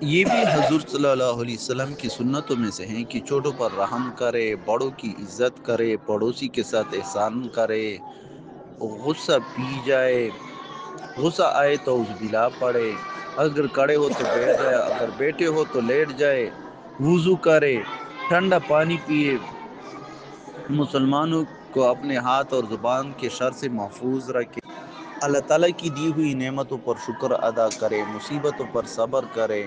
یہ بھی حضور صلی اللہ علیہ وسلم کی سنتوں میں سے ہیں کہ چھوٹوں پر رحم کرے، بڑوں کی عزت کرے، پڑوسی کے ساتھ احسان کرے، غصہ پی جائے، غصہ آئے تو اس بلا پڑے۔ اگر کڑے ہو تو بیٹھ جائے، اگر بیٹھے ہو تو لیٹ جائے، وضو کرے، ٹھنڈا پانی پیے۔ مسلمانوں کو اپنے ہاتھ اور زبان کے شر سے محفوظ رکھے۔ اللہ تعالی کی دی ہوئی نعمتوں پر شکر ادا کرے، مصیبتوں پر صبر کرے۔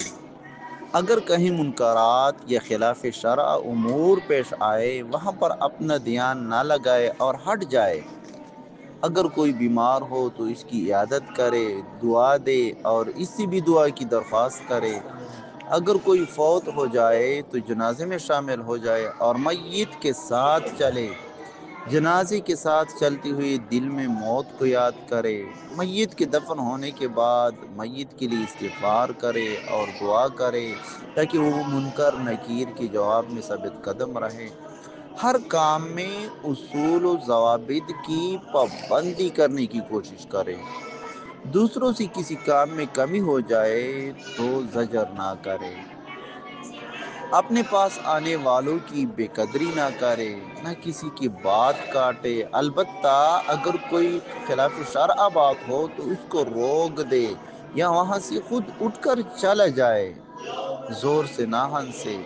اگر کہیں منکرات یا خلاف شرع امور پیش آئے، وہاں پر اپنا دھیان نہ لگائے اور ہٹ جائے۔ اگر کوئی بیمار ہو تو اس کی عیادت کرے، دعا دے اور اس سے بھی دعا کی درخواست کرے۔ اگر کوئی فوت ہو جائے تو جنازے میں شامل ہو جائے اور میت کے ساتھ چلے۔ جنازے کے ساتھ چلتی ہوئی دل میں موت کو یاد کرے۔ میت کے دفن ہونے کے بعد میت کے لیے استغفار کرے اور دعا کرے تاکہ وہ منکر نکیر کے جواب میں ثابت قدم رہے۔ ہر کام میں اصول و ضوابط کی پابندی کرنے کی کوشش کرے۔ دوسروں سے کسی کام میں کمی ہو جائے تو زجر نہ کرے۔ اپنے پاس آنے والوں کی بے قدری نہ کرے، نہ کسی کی بات کاٹے۔ البتہ اگر کوئی خلاف شرع بات ہو تو اس کو روک دے، یا وہاں سے خود اٹھ کر چلا جائے۔ زور سے نہ ہنسے۔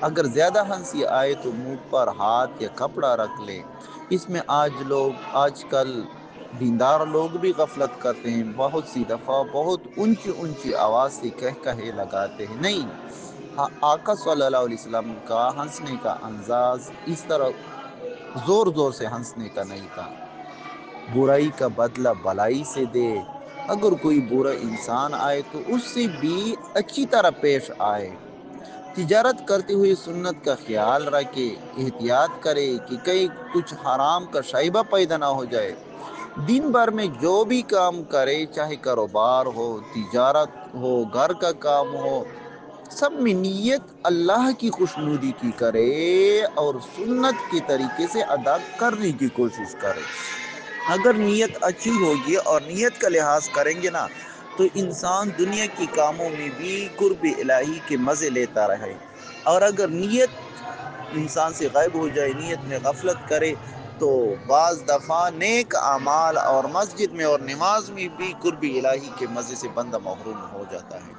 اگر زیادہ ہنسی آئے تو منہ پر ہاتھ یا کپڑا رکھ لے۔ اس میں آج لوگ، آج کل دیندار لوگ بھی غفلت کرتے ہیں۔ بہت سی دفعہ بہت اونچی اونچی آواز سے کہہ کہے لگاتے ہیں، نہیں ہاں، آقا صلی اللہ علیہ وسلم کا ہنسنے کا انداز اس طرح زور زور سے ہنسنے کا نہیں تھا۔ برائی کا بدلہ بلائی سے دے۔ اگر کوئی برا انسان آئے تو اس سے بھی اچھی طرح پیش آئے۔ تجارت کرتے ہوئے سنت کا خیال رکھے، احتیاط کرے کہ کئی کچھ حرام کا شائبہ پیدا نہ ہو جائے۔ دن بھر میں جو بھی کام کرے، چاہے کاروبار ہو، تجارت ہو، گھر کا کام ہو سب میں نیت اللہ کی خوشنودی کی کرے اور سنت کے طریقے سے ادا کرنے کی کوشش کرے۔ اگر نیت اچھی ہوگی اور نیت کا لحاظ کریں گے نا، تو انسان دنیا کے کاموں میں بھی قرب الہی کے مزے لیتا رہے۔ اور اگر نیت انسان سے غائب ہو جائے، نیت میں غفلت کرے، تو بعض دفعہ نیک اعمال اور مسجد میں اور نماز میں بھی قرب الہی کے مزے سے بندہ محروم ہو جاتا ہے۔